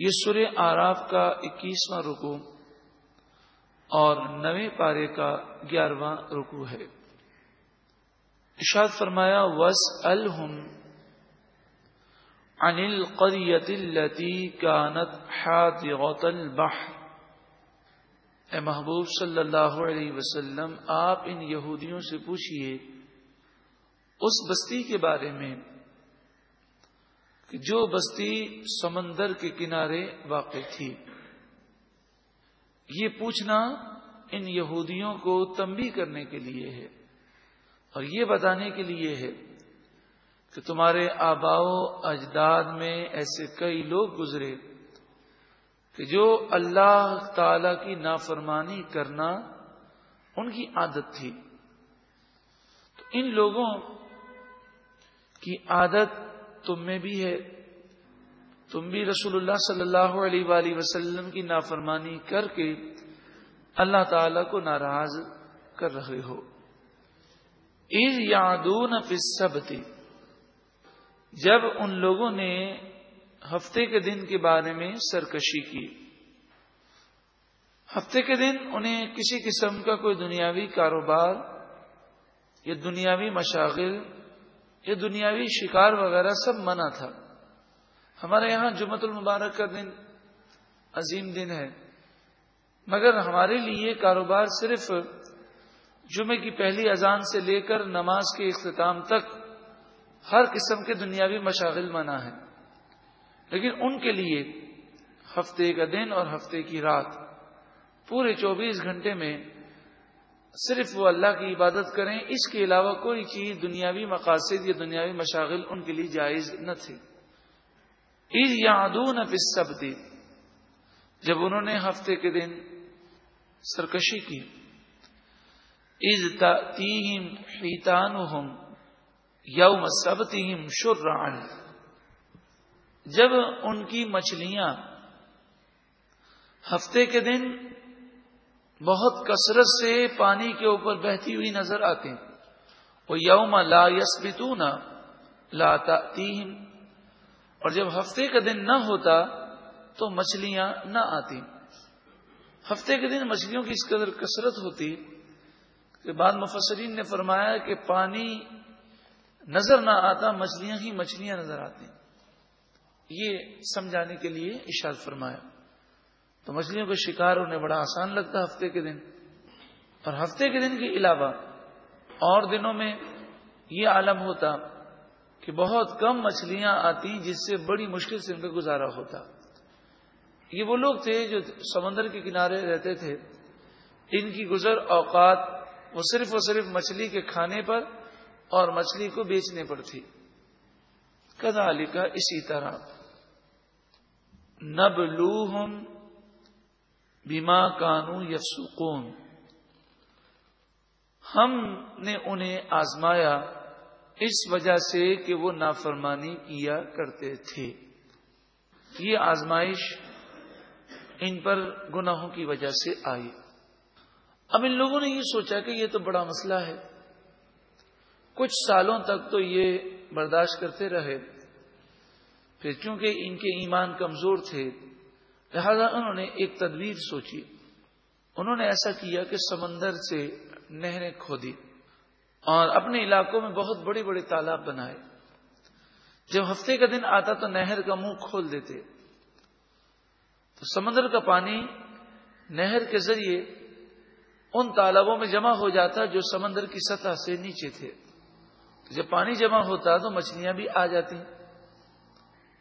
یہ سر آراف کا اکیسواں رکو اور نویں پارے کا گیارہواں رکو ہے۔ اشاد فرمایا وس الحم انل قریت التی کانت حاضر البحر۔ اے محبوب صلی اللہ علیہ وسلم، آپ ان یہودیوں سے پوچھئے، اس بستی کے بارے میں جو بستی سمندر کے کنارے واقع تھی۔ یہ پوچھنا ان یہودیوں کو تمبی کرنے کے لیے ہے اور یہ بتانے کے لیے ہے کہ تمہارے آباؤ اجداد میں ایسے کئی لوگ گزرے کہ جو اللہ تعالی کی نافرمانی کرنا ان کی عادت تھی۔ تو ان لوگوں کی عادت تم میں بھی ہے۔ تم بھی رسول اللہ صلی اللہ علیہ وآلہ وسلم کی نافرمانی کر کے اللہ تعالی کو ناراض کر رہے ہو۔ عید یادون فسبتی جب ان لوگوں نے ہفتے کے دن کے بارے میں سرکشی کی۔ ہفتے کے دن انہیں کسی قسم کا کوئی دنیاوی کاروبار یا دنیاوی مشاغل یا دنیاوی شکار وغیرہ سب منع تھا۔ ہمارے یہاں جمعت المبارک کا دن عظیم دن ہے۔ مگر ہمارے لیے کاروبار صرف جمعے کی پہلی اذان سے لے کر نماز کے اختتام تک ہر قسم کے دنیاوی مشاغل منع ہے لیکن ان کے لیے ہفتے کا دن اور ہفتے کی رات پورے چوبیس گھنٹے میں صرف وہ اللہ کی عبادت کریں، اس کے علاوہ کوئی چیز دنیاوی مقاصد یا دنیاوی مشاغل ان کے لیے جائز نہ تھی عید یادون سب دی جب انہوں نے ہفتے کے دن سرکشی کی عید تیم فیتان یوم سب تیم جب ان کی مچھلیاں ہفتے کے دن بہت کثرت سے پانی کے اوپر بہتی ہوئی نظر آتی وہ یوم لا یسبتون لا تیم اور جب ہفتے کا دن نہ ہوتا تو مچھلیاں نہ آتی۔ ہفتے کے دن مچھلیوں کی اس قدر کثرت ہوتی کہ بعد مفسرین نے فرمایا کہ پانی نظر نہ آتا، مچھلیاں ہی مچھلیاں نظر آتی۔ یہ سمجھانے کے لیے اشار فرمایا۔ تو مچھلیوں کا شکار ہونے بڑا آسان لگتا ہفتے کے دن۔ اور ہفتے کے دن کے علاوہ اور دنوں میں یہ عالم ہوتا کہ بہت کم مچھلیاں آتی جس سے بڑی مشکل سے ان کا گزارا ہوتا۔ یہ وہ لوگ تھے جو سمندر کے کنارے رہتے تھے۔ ان کی گزر اوقات وہ صرف اور صرف مچھلی کے کھانے پر اور مچھلی کو بیچنے پر تھی۔ کدا علی کا اسی طرح۔ نب لو بیما کانو یفسکون ہم نے انہیں آزمایا اس وجہ سے کہ وہ نافرمانی کیا کرتے تھے۔ یہ آزمائش ان پر گناہوں کی وجہ سے آئی۔ اب ان لوگوں نے یہ سوچا کہ یہ تو بڑا مسئلہ ہے۔ کچھ سالوں تک تو یہ برداشت کرتے رہے۔ پھر چونکہ ان کے ایمان کمزور تھے لہذا انہوں نے ایک تدبیر سوچی۔ انہوں نے ایسا کیا کہ سمندر سے نہریں کھودی اور اپنے علاقوں میں بہت بڑے بڑے تالاب بنائے۔ جب ہفتے کا دن آتا تو نہر کا منہ کھول دیتے۔ تو سمندر کا پانی نہر کے ذریعے ان تالابوں میں جمع ہو جاتا جو سمندر کی سطح سے نیچے تھے۔ جب پانی جمع ہوتا تو مچھلیاں بھی آ جاتی۔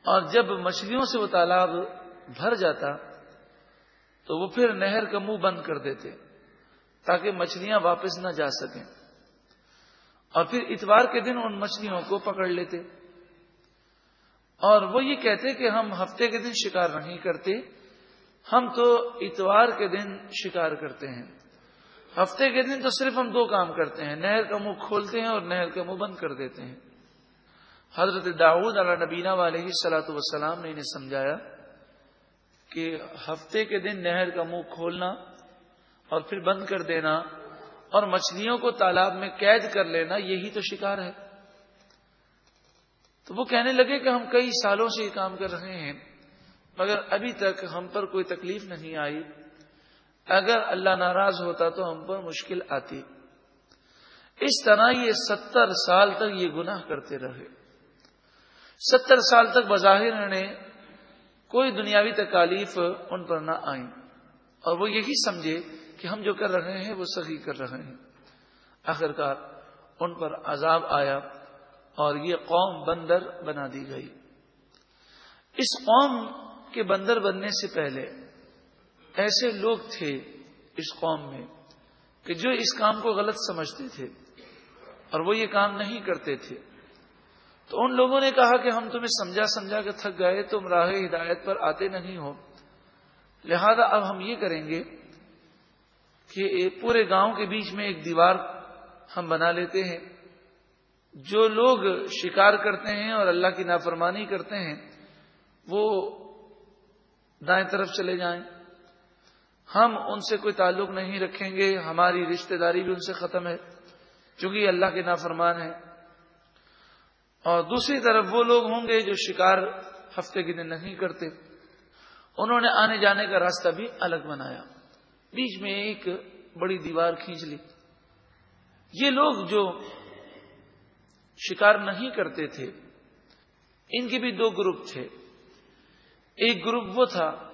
اور جب مچھلیوں سے وہ تالاب بھر جاتا تو وہ پھر نہر کا منہ بند کر دیتے تاکہ مچھلیاں واپس نہ جا سکیں۔ اور پھر اتوار کے دن ان مچھلیوں کو پکڑ لیتے۔ اور وہ یہ کہتے کہ ہم ہفتے کے دن شکار نہیں کرتے، ہم تو اتوار کے دن شکار کرتے ہیں۔ ہفتے کے دن تو صرف ہم دو کام کرتے ہیں، نہر کا منہ کھولتے ہیں اور نہر کا منہ بند کر دیتے ہیں۔ حضرت داؤد علیہ نبینا والے سلاۃ وسلام نے انہیں سمجھایا کہ ہفتے کے دن نہر کا منہ کھولنا اور پھر بند کر دینا اور مچھلیوں کو تالاب میں قید کر لینا، یہی تو شکار ہے۔ تو وہ کہنے لگے کہ ہم کئی سالوں سے یہ کام کر رہے ہیں، مگر ابھی تک ہم پر کوئی تکلیف نہیں آئی۔ اگر اللہ ناراض ہوتا تو ہم پر مشکل آتی۔ اس طرح یہ ستر سال تک یہ گناہ کرتے رہے۔ ستر سال تک بظاہر نے کوئی دنیاوی تکالیف ان پر نہ آئی اور وہ یہی سمجھے کہ ہم جو کر رہے ہیں وہ صحیح کر رہے ہیں۔ آخرکار ان پر عذاب آیا اور یہ قوم بندر بنا دی گئی۔ اس قوم کے بندر بننے سے پہلے ایسے لوگ تھے اس قوم میں کہ جو اس کام کو غلط سمجھتے تھے اور وہ یہ کام نہیں کرتے تھے۔ تو ان لوگوں نے کہا کہ ہم تمہیں سمجھا سمجھا کے تھک گئے، تم راہ ہدایت پر آتے نہیں ہو۔ لہذا اب ہم یہ کریں گے کہ پورے گاؤں کے بیچ میں ایک دیوار ہم بنا لیتے ہیں۔ جو لوگ شکار کرتے ہیں اور اللہ کی نافرمانی کرتے ہیں، وہ دائیں طرف چلے جائیں۔ ہم ان سے کوئی تعلق نہیں رکھیں گے، ہماری رشتہ داری بھی ان سے ختم ہے، چونکہ یہ اللہ کے نافرمان ہے اور دوسری طرف وہ لوگ ہوں گے جو شکار ہفتے کے دن نہیں کرتے۔ انہوں نے آنے جانے کا راستہ بھی الگ بنایا۔ بیچ میں ایک بڑی دیوار کھینچ لی۔ یہ لوگ جو شکار نہیں کرتے تھے، ان کے بھی دو گروپ تھے۔ ایک گروپ وہ تھا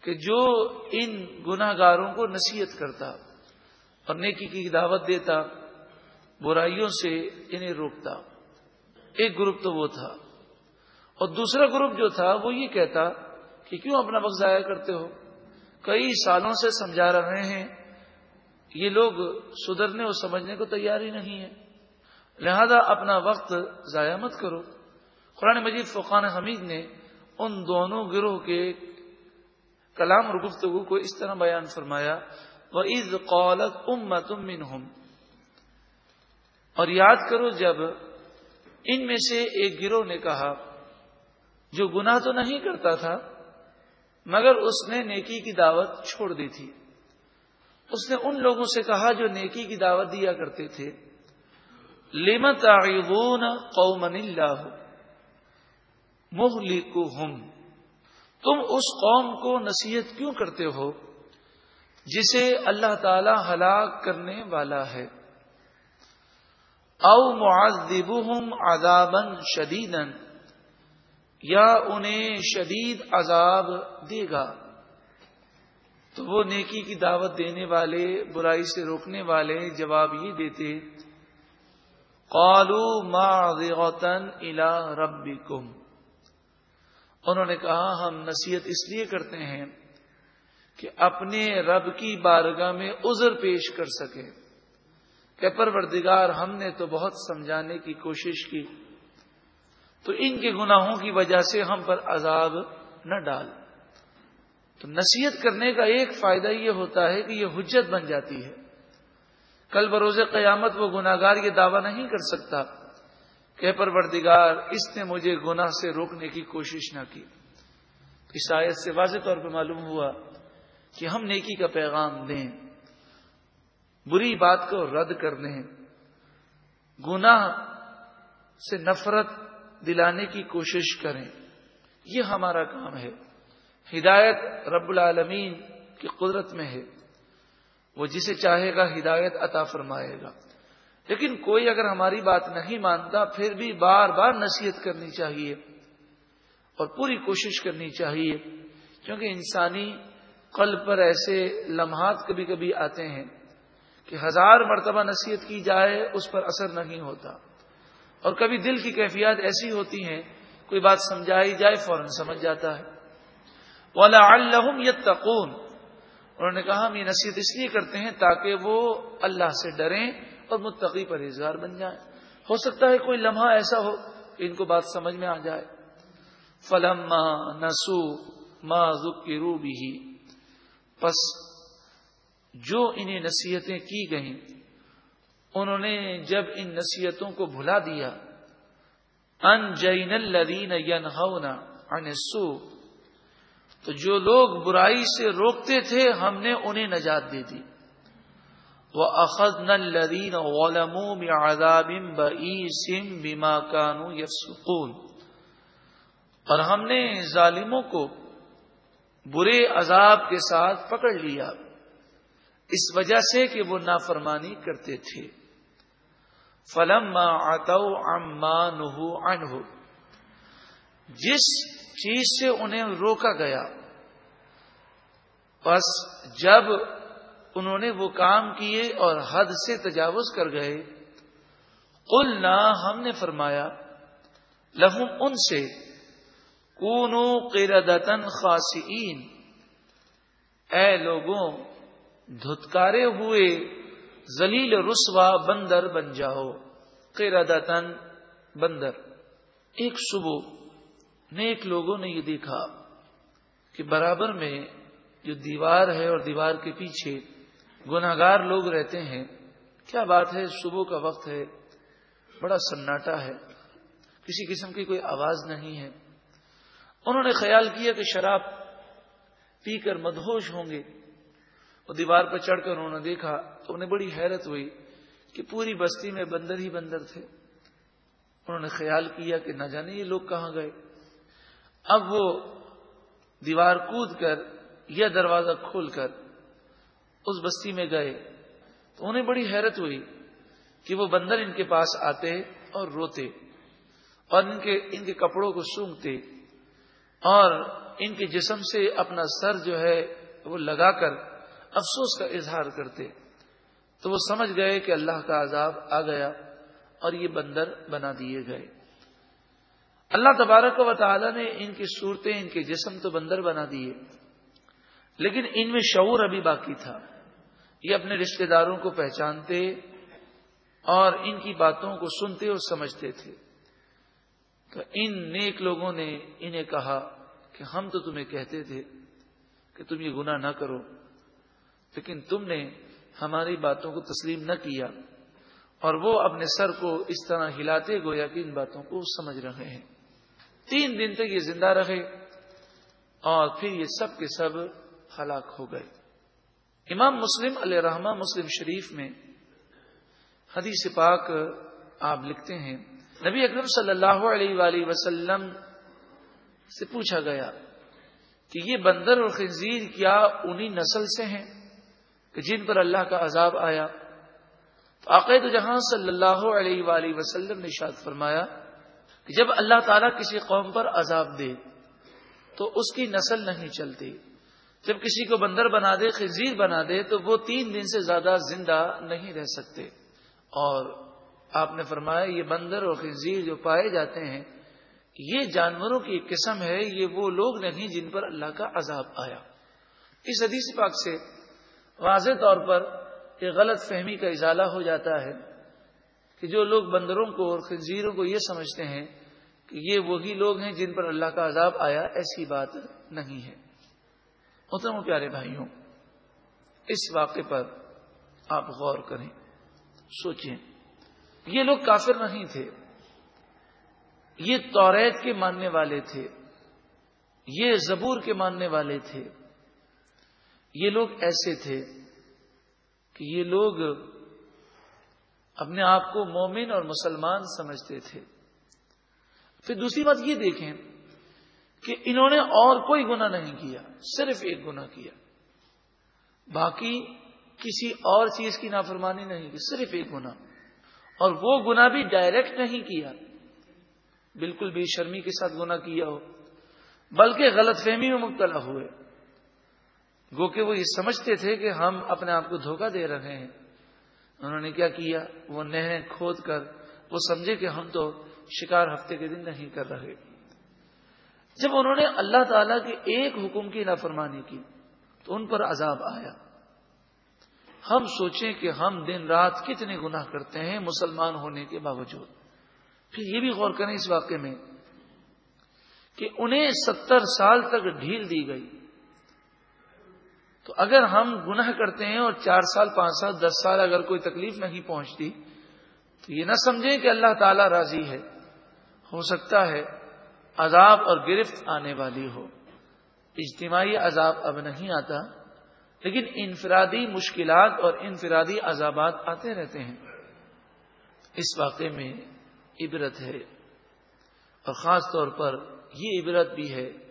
کہ جو ان گناہ گاروں کو نصیحت کرتا اور نیکی کی دعوت دیتا، برائیوں سے انہیں روکتا۔ ایک گروپ تو وہ تھا۔ اور دوسرا گروپ جو تھا وہ یہ کہتا کہ کیوں اپنا وقت ضائع کرتے ہو؟ کئی سالوں سے سمجھا رہے ہیں۔ یہ لوگ سدھرنے اور سمجھنے کو تیار ہی نہیں ہے لہذا اپنا وقت ضائع مت کرو۔ قرآن مجید فقان حمید نے ان دونوں گروہ کے کلام اور گفتگو کو اس طرح بیان فرمایا وہ عز قولت ام تم اور یاد کرو جب ان میں سے ایک گروہ نے کہا، جو گناہ تو نہیں کرتا تھا، مگر اس نے نیکی کی دعوت چھوڑ دی تھی۔ اس نے ان لوگوں سے کہا جو نیکی کی دعوت دیا کرتے تھے لیمت قومن اللہ؟ مغلقہم تم اس قوم کو نصیحت کیوں کرتے ہو، جسے اللہ تعالی ہلاک کرنے والا ہے؟ او معذبہم عذابا شدیدا، یا انہیں شدید عذاب دے گا۔ تو وہ نیکی کی دعوت دینے والے، برائی سے روکنے والے جواب یہ دیتے قالو معذغتن الى ربکم۔ انہوں نے کہا، ہم نصیحت اس لیے کرتے ہیں کہ اپنے رب کی بارگاہ میں عذر پیش کر سکے کہ پروردگار ہم نے تو بہت سمجھانے کی کوشش کی، تو ان کے گناہوں کی وجہ سے ہم پر عذاب نہ ڈال۔ تو نصیحت کرنے کا ایک فائدہ یہ ہوتا ہے کہ یہ حجت بن جاتی ہے۔ کل بروز قیامت وہ گناگار یہ دعویٰ نہیں کر سکتا کہ پروردگار اس نے مجھے گناہ سے روکنے کی کوشش نہ کی۔ اس آیت سے واضح طور پہ معلوم ہوا کہ ہم نیکی کا پیغام دیں۔ بری بات کو رد کر دیں گناہ سے نفرت دلانے کی کوشش کریں۔ یہ ہمارا کام ہے۔ ہدایت رب العالمین کی قدرت میں ہے۔ وہ جسے چاہے گا ہدایت عطا فرمائے گا۔ لیکن کوئی اگر ہماری بات نہیں مانتا، پھر بھی بار بار نصیحت کرنی چاہیے۔ اور پوری کوشش کرنی چاہیے۔ کیونکہ انسانی قلب پر ایسے لمحات کبھی کبھی آتے ہیں۔ کہ ہزار مرتبہ نصیحت کی جائے، اس پر اثر نہیں ہوتا۔ اور کبھی دل کی کیفیات ایسی ہوتی ہیں، کوئی بات سمجھائی جائے، فوراً سمجھ جاتا ہے۔ والا الحم یتقون انہوں نے کہا، ہم یہ نصیحت اس لیے کرتے ہیں تاکہ وہ اللہ سے ڈریں اور متقی پر اظہار بن جائیں۔ ہو سکتا ہے کوئی لمحہ ایسا ہو کہ ان کو بات سمجھ میں آ جائے۔ فلم نسو ماں کی رو بھی پس جو انہیں نصیحتیں کی گئیں، انہوں نے جب ان نصیحتوں کو بھلا دیا ان جین الدین ان سو تو جو لوگ برائی سے روکتے تھے، ہم نے انہیں نجات دے دی۔ وہ اخذ نلین غلم آزاب سم بیما کانو یسکون اور ہم نے ظالموں کو برے عذاب کے ساتھ پکڑ لیا۔ اس وجہ سے کہ وہ نافرمانی کرتے تھے۔ فلم آتو اما نہو ان جس چیز سے انہیں روکا گیا بس جب انہوں نے وہ کام کیے اور حد سے تجاوز کر گئے قل نہ ہم نے فرمایا لہم ان سے کونو قردتن خاصین اے لوگوں دھتکارے ہوئے زلیل رسوا بندر بن جاؤ۔ قردتن بندر۔ ایک صبح نیک لوگوں نے یہ دیکھا کہ برابر میں جو دیوار ہے اور دیوار کے پیچھے گناگار لوگ رہتے ہیں، کیا بات ہے؟ صبح کا وقت ہے، بڑا سناٹا ہے۔ کسی قسم کی کوئی آواز نہیں ہے۔ انہوں نے خیال کیا کہ شراب پی کر مدہوش ہوں گے۔ وہ دیوار پر چڑھ کر انہوں نے دیکھا تو انہیں بڑی حیرت ہوئی کہ پوری بستی میں بندر ہی بندر تھے۔ انہوں نے خیال کیا کہ نہ جانے یہ لوگ کہاں گئے۔ اب وہ دیوار کود کر یا دروازہ کھول کر اس بستی میں گئے۔ تو انہیں بڑی حیرت ہوئی کہ وہ بندر ان کے پاس آتے اور روتے اور ان کے ان کے کپڑوں کو سونگتے اور ان کے جسم سے اپنا سر جو ہے وہ لگا کر افسوس کا اظہار کرتے تو وہ سمجھ گئے کہ اللہ کا عذاب آ گیا اور یہ بندر بنا دیے گئے۔ اللہ تبارک و تعالی نے ان کی صورتیں، ان کے جسم تو بندر بنا دیے، لیکن ان میں شعور ابھی باقی تھا۔ یہ اپنے رشتہ داروں کو پہچانتے اور ان کی باتوں کو سنتے اور سمجھتے تھے۔ تو ان نیک لوگوں نے انہیں کہا کہ ہم تو تمہیں کہتے تھے کہ تم یہ گناہ نہ کرو۔ لیکن تم نے ہماری باتوں کو تسلیم نہ کیا اور وہ اپنے سر کو اس طرح ہلاتے گویا کہ ان باتوں کو سمجھ رہے ہیں۔ تین دن تک یہ زندہ رہے اور پھر یہ سب کے سب ہلاک ہو گئے۔ امام مسلم علیہ رحمہ مسلم شریف میں حدیث پاک آپ لکھتے ہیں۔ نبی اکرم صلی اللہ علیہ وآلہ وسلم سے پوچھا گیا کہ یہ بندر اور خنزیر کیا انہی نسل سے ہیں؟ کہ جن پر اللہ کا عذاب آیا۔ تو عقید جہاں صلی اللہ علیہ وآلہ وسلم نے شاد فرمایا کہ جب اللہ تعالیٰ کسی قوم پر عذاب دے تو اس کی نسل نہیں چلتی۔ جب کسی کو بندر بنا دے خزیر بنا دے تو وہ تین دن سے زیادہ زندہ نہیں رہ سکتے۔ اور آپ نے فرمایا، یہ بندر اور خزیر جو پائے جاتے ہیں، یہ جانوروں کی ایک قسم ہے، یہ وہ لوگ نہیں جن پر اللہ کا عذاب آیا۔ اس حدیث پاک سے واضح طور پر ایک غلط فہمی کا اضالہ ہو جاتا ہے کہ جو لوگ بندروں کو اور خنزیروں کو یہ سمجھتے ہیں کہ یہ وہی لوگ ہیں جن پر اللہ کا عذاب آیا، ایسی بات نہیں ہے۔ محترم پیارے بھائیوں، اس واقعے پر آپ غور کریں، سوچیں۔ یہ لوگ کافر نہیں تھے۔ یہ توریت کے ماننے والے تھے۔ یہ زبور کے ماننے والے تھے۔ یہ لوگ ایسے تھے کہ یہ لوگ اپنے آپ کو مومن اور مسلمان سمجھتے تھے۔ پھر دوسری بات یہ دیکھیں کہ انہوں نے اور کوئی گنا نہیں کیا، صرف ایک گنا کیا۔ باقی کسی اور چیز کی نافرمانی نہیں کی، صرف ایک گنا اور وہ گنا بھی ڈائریکٹ نہیں کیا۔ بالکل بے شرمی کے ساتھ گنا کیا ہو، بلکہ غلط فہمی میں مبتلا ہوئے۔ گو کہ وہ یہ سمجھتے تھے کہ ہم اپنے آپ کو دھوکہ دے رہے ہیں۔ انہوں نے کیا کیا؟ وہ نہریں کھود کر وہ سمجھے کہ ہم تو شکار ہفتے کے دن نہیں کر رہے۔ جب انہوں نے اللہ تعالی کے ایک حکم کی نافرمانی کی، تو ان پر عذاب آیا۔ ہم سوچیں کہ ہم دن رات کتنے گناہ کرتے ہیں مسلمان ہونے کے باوجود۔ پھر یہ بھی غور کریں اس واقعے میں کہ انہیں ستر سال تک ڈھیل دی گئی۔ تو اگر ہم گناہ کرتے ہیں اور چار سال، پانچ سال، دس سال اگر کوئی تکلیف نہیں پہنچتی، تو یہ نہ سمجھیں کہ اللہ تعالی راضی ہے۔ ہو سکتا ہے عذاب اور گرفت آنے والی ہو۔ اجتماعی عذاب اب نہیں آتا، لیکن انفرادی مشکلات اور انفرادی عذابات آتے رہتے ہیں۔ اس واقعے میں عبرت ہے اور خاص طور پر یہ عبرت بھی ہے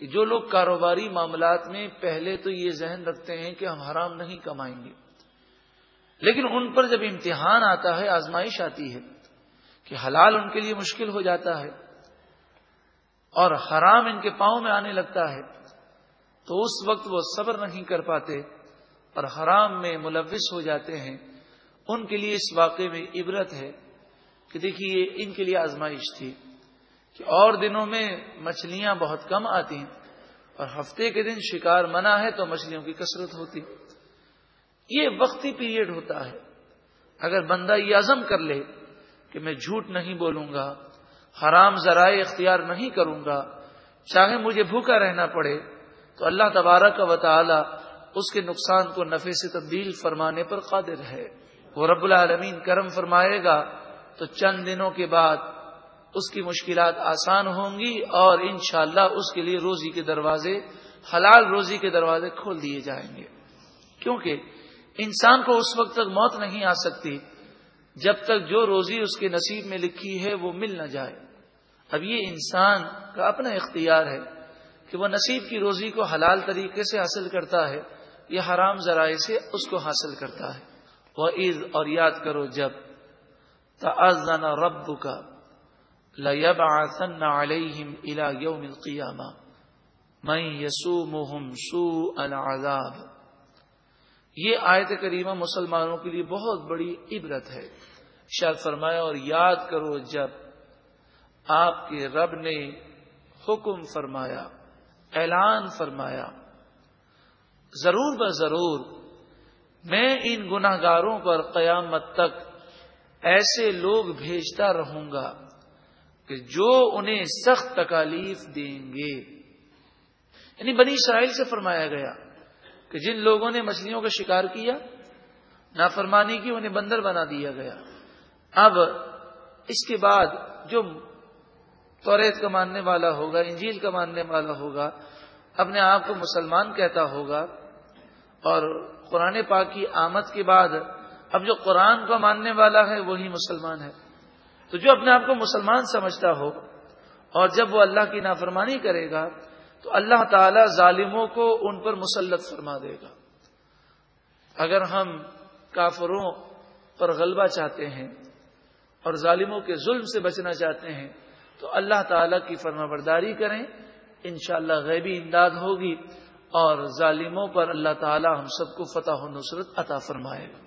کہ جو لوگ کاروباری معاملات میں پہلے تو یہ ذہن رکھتے ہیں کہ ہم حرام نہیں کمائیں گے۔ لیکن ان پر جب امتحان آتا ہے، آزمائش آتی ہے کہ حلال ان کے لیے مشکل ہو جاتا ہے اور حرام ان کے پاؤں میں آنے لگتا ہے، تو اس وقت وہ صبر نہیں کر پاتے اور حرام میں ملوث ہو جاتے ہیں۔ ان کے لیے اس واقعے میں عبرت ہے کہ دیکھیے، ان کے لیے آزمائش تھی۔ کہ اور دنوں میں مچھلیاں بہت کم آتی ہیں اور ہفتے کے دن شکار منع ہے تو مچھلیوں کی کثرت ہوتی یہ وقتی پیریڈ ہوتا ہے۔ اگر بندہ یہ عزم کر لے کہ میں جھوٹ نہیں بولوں گا، حرام ذرائع اختیار نہیں کروں گا، چاہے مجھے بھوکا رہنا پڑے، تو اللہ تبارک کا وطالعہ اس کے نقصان کو نفے سے تبدیل فرمانے پر قادر ہے۔ وہ رب العالمین کرم فرمائے گا تو چند دنوں کے بعد اس کی مشکلات آسان ہوں گی اور انشاءاللہ اس کے لیے روزی کے دروازے، حلال روزی کے دروازے کھول دیے جائیں گے۔ کیونکہ انسان کو اس وقت تک موت نہیں آ سکتی جب تک جو روزی اس کے نصیب میں لکھی ہے وہ مل نہ جائے۔ اب یہ انسان کا اپنا اختیار ہے کہ وہ نصیب کی روزی کو حلال طریقے سے حاصل کرتا ہے یا حرام ذرائع سے اس کو حاصل کرتا ہے۔ وہ عید اور یاد کرو جب تعزن رب کا لب آسن علیہم الا یوم القیامہ میں یسو محم سو العذاب یہ آیت کریمہ مسلمانوں کے لیے بہت بڑی عبرت ہے۔ شاید فرمایا اور یاد کرو جب آپ کے رب نے حکم فرمایا، اعلان فرمایا، ضرور ب ضرور میں ان گناہ گاروں پر قیامت تک ایسے لوگ بھیجتا رہوں گا۔ کہ جو انہیں سخت تکالیف دیں گے۔ یعنی بنی اسرائیل سے فرمایا گیا کہ جن لوگوں نے مچھلیوں کا شکار کیا، نافرمانی کی انہیں بندر بنا دیا گیا۔ اب اس کے بعد جو توریت کا ماننے والا ہوگا، انجیل کا ماننے والا ہوگا، اپنے آپ کو مسلمان کہتا ہوگا اور قرآن پاک کی آمد کے بعد اب جو قرآن کو ماننے والا ہے، وہی مسلمان ہے۔ تو جو اپنے آپ کو مسلمان سمجھتا ہو اور جب وہ اللہ کی نافرمانی کرے گا تو اللہ تعالی ظالموں کو ان پر مسلط فرما دے گا۔ اگر ہم کافروں پر غلبہ چاہتے ہیں اور ظالموں کے ظلم سے بچنا چاہتے ہیں تو اللہ تعالی کی فرما برداری کریں۔ انشاءاللہ اللہ غیبی امداد ہوگی اور ظالموں پر اللہ تعالی ہم سب کو فتح و نصرت عطا فرمائے گا۔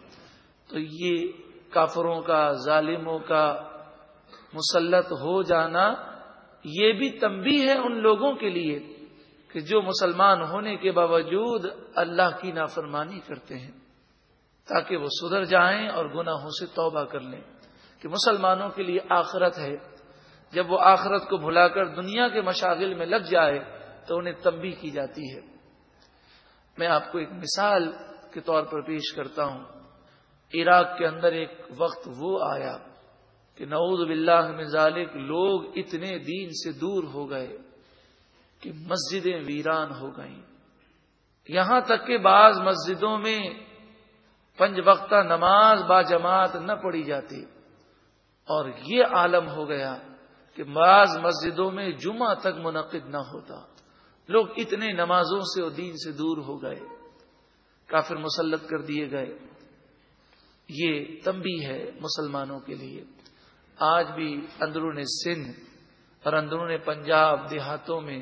تو یہ کافروں کا، ظالموں کا مسلط ہو جانا یہ بھی تمبی ہے ان لوگوں کے لیے کہ جو مسلمان ہونے کے باوجود اللہ کی نافرمانی کرتے ہیں تاکہ وہ سدھر جائیں اور گناہوں سے توبہ کر لیں کہ مسلمانوں کے لیے آخرت ہے جب وہ آخرت کو بھلا کر دنیا کے مشاغل میں لگ جائے تو انہیں تمبی کی جاتی ہے میں آپ کو ایک مثال کے طور پر پیش کرتا ہوں عراق کے اندر ایک وقت وہ آیا کہ نعوذ باللہ میں ذالک، لوگ اتنے دین سے دور ہو گئے کہ مسجدیں ویران ہو گئیں۔ یہاں تک کہ بعض مسجدوں میں پنج وقتہ نماز با جماعت نہ پڑی جاتی۔ اور یہ عالم ہو گیا کہ بعض مسجدوں میں جمعہ تک منعقد نہ ہوتا۔ لوگ اتنے نمازوں سے اور دین سے دور ہو گئے۔ کافر مسلط کر دیے گئے۔ یہ تمبی ہے مسلمانوں کے لیے۔ آج بھی اندرون سندھ اور اندرون پنجاب دیہاتوں میں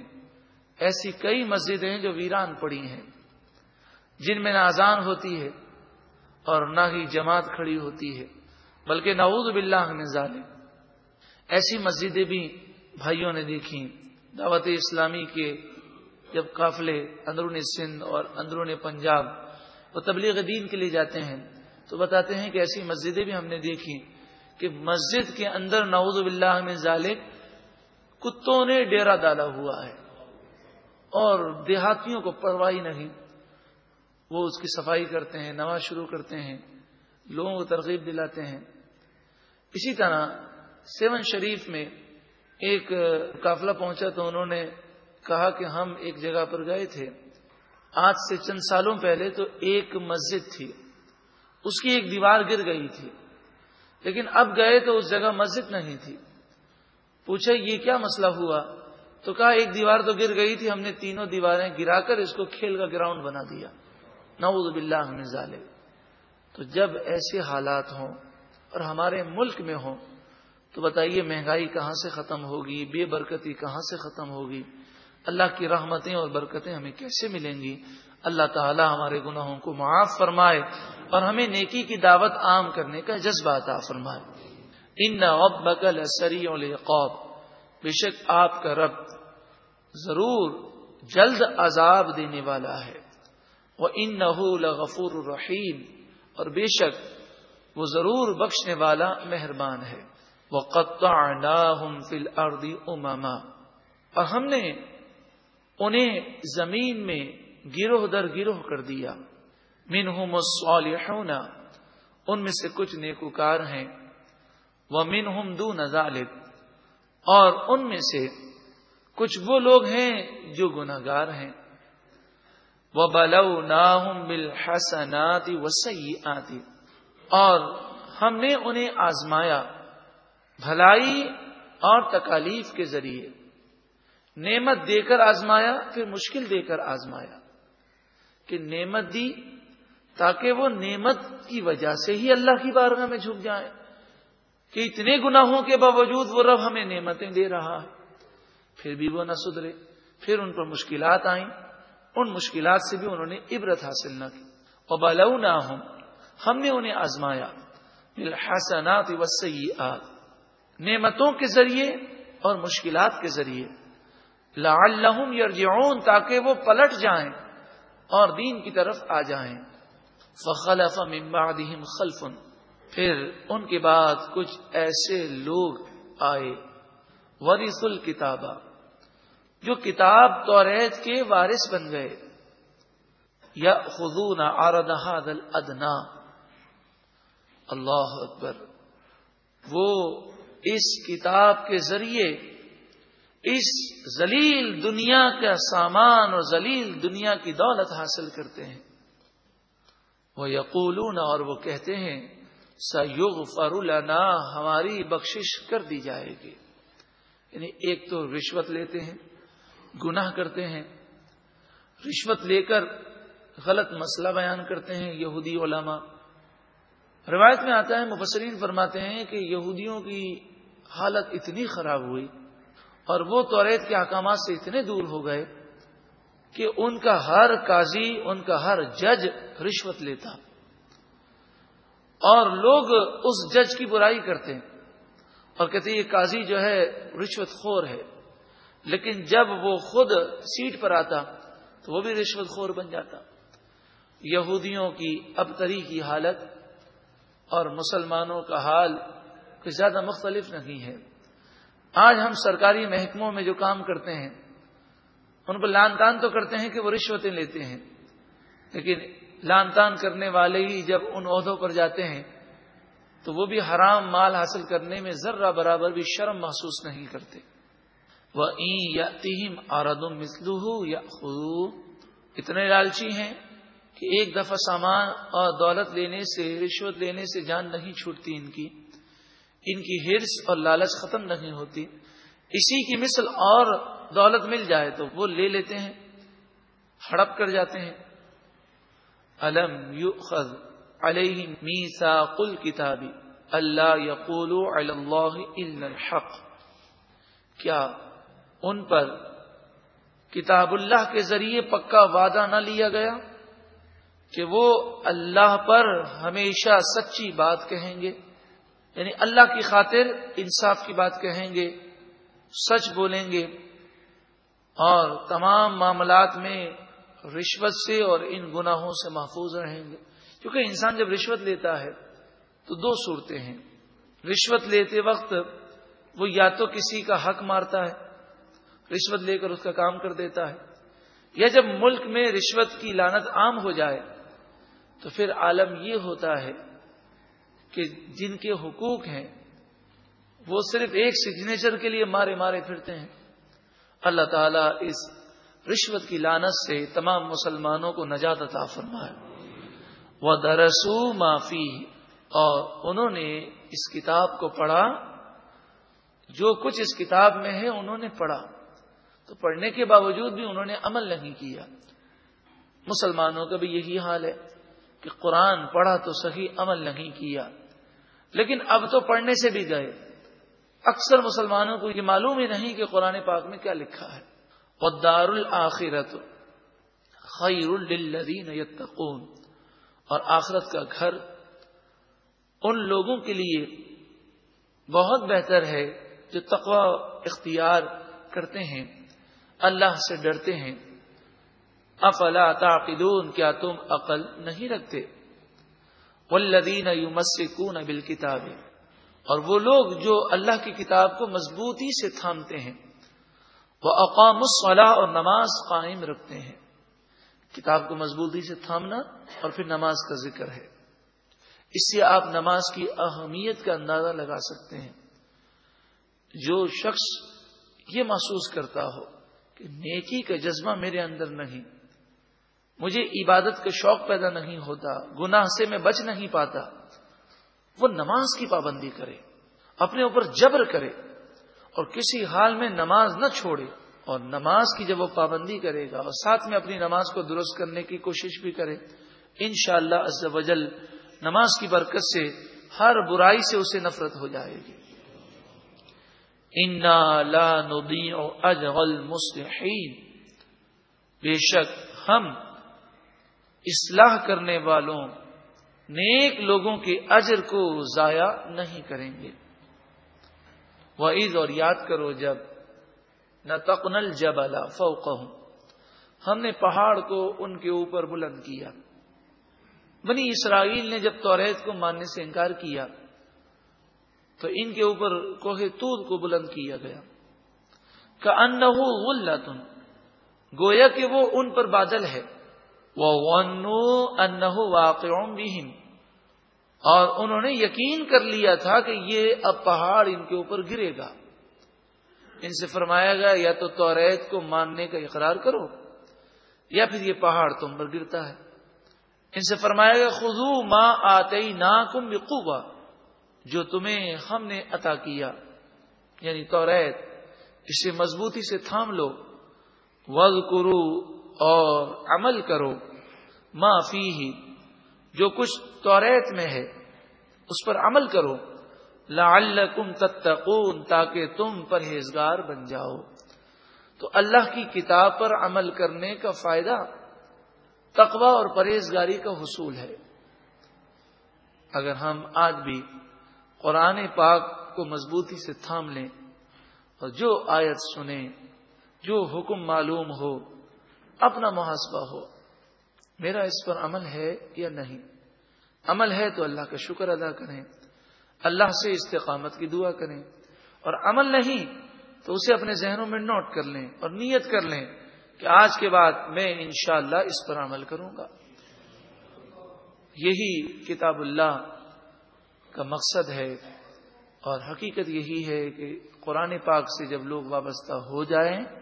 ایسی کئی مسجدیں جو ویران پڑی ہیں، جن میں نہ اذان ہوتی ہے اور نہ ہی جماعت کھڑی ہوتی ہے، بلکہ نعوذ باللہ میں ظالم ایسی مسجدیں بھی بھائیوں نے دیکھی، دعوت اسلامی کے جب قافلے اندرون سندھ اور اندرون پنجاب وہ تبلیغ دین کے لیے جاتے ہیں تو بتاتے ہیں کہ ایسی مسجدیں بھی ہم نے دیکھی۔ کہ مسجد کے اندر نعوذ باللہ میں ظالم کتوں نے ڈیرا ڈالا ہوا ہے اور دیہاتیوں کو پرواہی نہیں۔ وہ اس کی صفائی کرتے ہیں، نماز شروع کرتے ہیں، لوگوں کو ترغیب دلاتے ہیں۔ اسی طرح سیون شریف میں ایک قافلہ پہنچا تو انہوں نے کہا کہ ہم ایک جگہ پر گئے تھے۔ آج سے چند سالوں پہلے تو ایک مسجد تھی، اس کی ایک دیوار گر گئی تھی۔ لیکن اب گئے تو اس جگہ مسجد نہیں تھی۔ پوچھا، یہ کیا مسئلہ ہوا؟ تو کہا، ایک دیوار تو گر گئی تھی، ہم نے تینوں دیواریں گرا کر اس کو کھیل کا گراؤنڈ بنا دیا۔ نعوذ باللہ من ظالم تو جب ایسے حالات ہوں اور ہمارے ملک میں ہوں، تو بتائیے، مہنگائی کہاں سے ختم ہوگی؟ بے برکتی کہاں سے ختم ہوگی؟ اللہ کی رحمتیں اور برکتیں ہمیں کیسے ملیں گی؟ اللہ تعالی ہمارے گناہوں کو معاف فرمائے اور ہمیں نیکی کی دعوت عام کرنے کا جذبہ عطا فرمائے۔ ان بکل سری بے شک آپ کا رب ضرور جلد عذاب دینے والا ہے۔ وہ ان لغفور الرحیم اور بے شک وہ ضرور بخشنے والا مہربان ہے۔ وہ قطع فل اردی اماما اور ہم نے انہیں زمین میں گروہ در گروہ کر دیا۔ منہم الصالحون، ان میں سے کچھ نیکوکار ہیں۔ وہ منہم دون ظالب اور ان میں سے کچھ وہ لوگ ہیں جو گناگار ہیں۔ وہ بلو ناہم بل حسناتی وسعی آتی اور ہم نے انہیں آزمایا بھلائی اور تکالیف کے ذریعے۔ نعمت دے کر آزمایا، پھر مشکل دے کر آزمایا۔ کہ نعمت دی تاکہ وہ نعمت کی وجہ سے ہی اللہ کی بارگاہ میں جھک جائیں کہ اتنے گناہوں کے باوجود وہ رب ہمیں نعمتیں دے رہا ہے۔ پھر بھی وہ نہ سدھرے۔ پھر ان پر مشکلات آئیں۔ ان مشکلات سے بھی انہوں نے عبرت حاصل نہ کی۔ اور بلو نہ ہم نے انہیں آزمایا۔ بالحسنات والسیئات نعمتوں کے ذریعے اور مشکلات کے ذریعے۔ لعلہم یرجعون تاکہ وہ پلٹ جائیں۔ اور دین کی طرف آ جائیں۔ فخلف من بعدہم خلف۔ پھر ان کے بعد کچھ ایسے لوگ آئے۔ ورث الکتابہ جو کتاب تو کے وارث بن گئے۔ یا خزون آردہ دل ادنا اللہ اکبر۔ وہ اس کتاب کے ذریعے اس ذلیل دنیا کا سامان اور ذلیل دنیا کی دولت حاصل کرتے ہیں۔ وہ یقولون اور وہ کہتے ہیں سیوگ فرولنا ہماری بخشش کر دی جائے گی۔ یعنی ایک تو رشوت لیتے ہیں، گناہ کرتے ہیں۔ رشوت لے کر غلط مسئلہ بیان کرتے ہیں یہودی علماء۔ روایت میں آتا ہے، مفسرین فرماتے ہیں کہ یہودیوں کی حالت اتنی خراب ہوئی اور وہ توریت کے احکامات سے اتنے دور ہو گئے کہ ان کا ہر قاضی، ان کا ہر جج رشوت لیتا۔ اور لوگ اس جج کی برائی کرتے ہیں اور کہتے یہ قاضی جو ہے رشوت خور ہے۔ لیکن جب وہ خود سیٹ پر آتا تو وہ بھی رشوت خور بن جاتا۔ یہودیوں کی اب تری کی حالت اور مسلمانوں کا حال کچھ زیادہ مختلف نہیں ہے۔ آج ہم سرکاری محکموں میں جو کام کرتے ہیں، ان کو لان تان تو کرتے ہیں کہ وہ رشوتیں لیتے ہیں، لیکن لان تان کرنے والے ہی جب ان عہدوں پر جاتے ہیں، تو وہ بھی حرام مال حاصل کرنے میں ذرہ برابر بھی شرم محسوس نہیں کرتے۔ وہ این یا تیم آردم مسلو یا اتنے لالچی ہیں کہ ایک دفعہ سامان اور دولت لینے سے، رشوت لینے سے جان نہیں چھوٹتی ان کی۔ ان کی ہرس اور لالچ ختم نہیں ہوتی۔ اسی کی مثل اور دولت مل جائے تو وہ لے لیتے ہیں، ہڑپ کر جاتے ہیں۔ الم یو علیہ میسا کل کتابی اللہ یقول اللہ الحق۔ کیا ان پر کتاب اللہ کے ذریعے پکا وعدہ نہ لیا گیا کہ وہ اللہ پر ہمیشہ سچی بات کہیں گے؟ یعنی اللہ کی خاطر انصاف کی بات کہیں گے، سچ بولیں گے۔ اور تمام معاملات میں رشوت سے اور ان گناہوں سے محفوظ رہیں گے۔ کیونکہ انسان جب رشوت لیتا ہے تو دو صورتیں ہیں۔ رشوت لیتے وقت وہ یا تو کسی کا حق مارتا ہے، رشوت لے کر اس کا کام کر دیتا ہے، یا جب ملک میں رشوت کی لانت عام ہو جائے تو پھر عالم یہ ہوتا ہے کہ جن کے حقوق ہیں، وہ صرف ایک سگنیچر کے لیے مارے مارے پھرتے ہیں۔ اللہ تعالیٰ اس رشوت کی لانت سے تمام مسلمانوں کو نجات عطا فرمائے۔ وہ درسو معافی اور انہوں نے اس کتاب کو پڑھا۔ جو کچھ اس کتاب میں ہے، انہوں نے پڑھا۔ تو پڑھنے کے باوجود بھی انہوں نے عمل نہیں کیا۔ مسلمانوں کا بھی یہی حال ہے کہ قرآن پڑھا تو صحیح، عمل نہیں کیا۔ لیکن اب تو پڑھنے سے بھی گئے۔ اکثر مسلمانوں کو یہ معلوم ہی نہیں کہ قرآن پاک میں کیا لکھا ہے۔ دار الآخرت خیر الدین یتقون اور آخرت کا گھر ان لوگوں کے لیے بہت بہتر ہے جو تقوی اختیار کرتے ہیں، اللہ سے ڈرتے ہیں۔ افلا تعقلون، کیا تم عقل نہیں رکھتے؟ والذین یمسکون بالکتاب اور وہ لوگ جو اللہ کی کتاب کو مضبوطی سے تھامتے ہیں وہ اقام الصلاح اور نماز قائم رکھتے ہیں۔ کتاب کو مضبوطی سے تھامنا اور پھر نماز کا ذکر ہے۔ اس سے آپ نماز کی اہمیت کا اندازہ لگا سکتے ہیں۔ جو شخص یہ محسوس کرتا ہو کہ نیکی کا جذبہ میرے اندر نہیں مجھے عبادت کا شوق پیدا نہیں ہوتا، گناہ سے میں بچ نہیں پاتا۔ وہ نماز کی پابندی کرے، اپنے اوپر جبر کرے اور کسی حال میں نماز نہ چھوڑے اور نماز کی جب وہ پابندی کرے گا اور ساتھ میں اپنی نماز کو درست کرنے کی کوشش بھی کرے ان شاء وجل نماز کی برکت سے ہر برائی سے اسے نفرت ہو جائے گی۔ اجغل مسلحین بے شک ہم اصلاح کرنے والوں نیک لوگوں کے اجر کو ضائع نہیں کریں گے۔ وعید اور یاد کرو جب نہ تقنل جب ہم نے پہاڑ کو ان کے اوپر بلند کیا۔ بنی اسرائیل نے جب توریت کو ماننے سے انکار کیا، تو ان کے اوپر کوہ تود کو بلند کیا گیا۔ کہ ان تم گویا کہ وہ ان پر بادل ہے۔ وہ ان واقع اور انہوں نے یقین کر لیا تھا کہ یہ اب پہاڑ ان کے اوپر گرے گا۔ ان سے فرمایا گیا، یا تو توریت کو ماننے کا اقرار کرو، یا پھر یہ پہاڑ تم پر گرتا ہے۔ ان سے فرمایا گیا خزو ماں آتے نا کم جو تمہیں ہم نے عطا کیا۔ یعنی توریت اسے مضبوطی سے تھام لو۔ وز کرو اور عمل کرو۔ ماں فی جو کچھ توریت میں ہے، اس پر عمل کرو۔ لعلکم تتقون، تاکہ تم پرہیزگار بن جاؤ۔ تو اللہ کی کتاب پر عمل کرنے کا فائدہ تقوی اور پرہیزگاری کا حصول ہے۔ اگر ہم آج بھی قرآن پاک کو مضبوطی سے تھام لیں اور جو آیت سنیں، جو حکم معلوم ہو اپنا محاسبہ ہو۔ میرا اس پر عمل ہے یا نہیں؟ عمل ہے تو اللہ کا شکر ادا کریں۔ اللہ سے استقامت کی دعا کریں۔ اور عمل نہیں تو اسے اپنے ذہنوں میں نوٹ کر لیں اور نیت کر لیں کہ آج کے بعد میں انشاءاللہ اللہ اس پر عمل کروں گا۔ یہی کتاب اللہ کا مقصد ہے اور حقیقت یہی ہے کہ قرآن پاک سے جب لوگ وابستہ ہو جائیں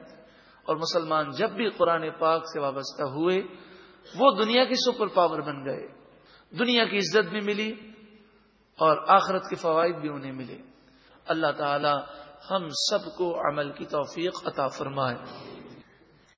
اور مسلمان جب بھی قرآن پاک سے وابستہ ہوئے، وہ دنیا کی سپر پاور بن گئے، دنیا کی عزت بھی ملی اور آخرت کے فوائد بھی انہیں ملے۔ اللہ تعالی ہم سب کو عمل کی توفیق عطا فرمائے۔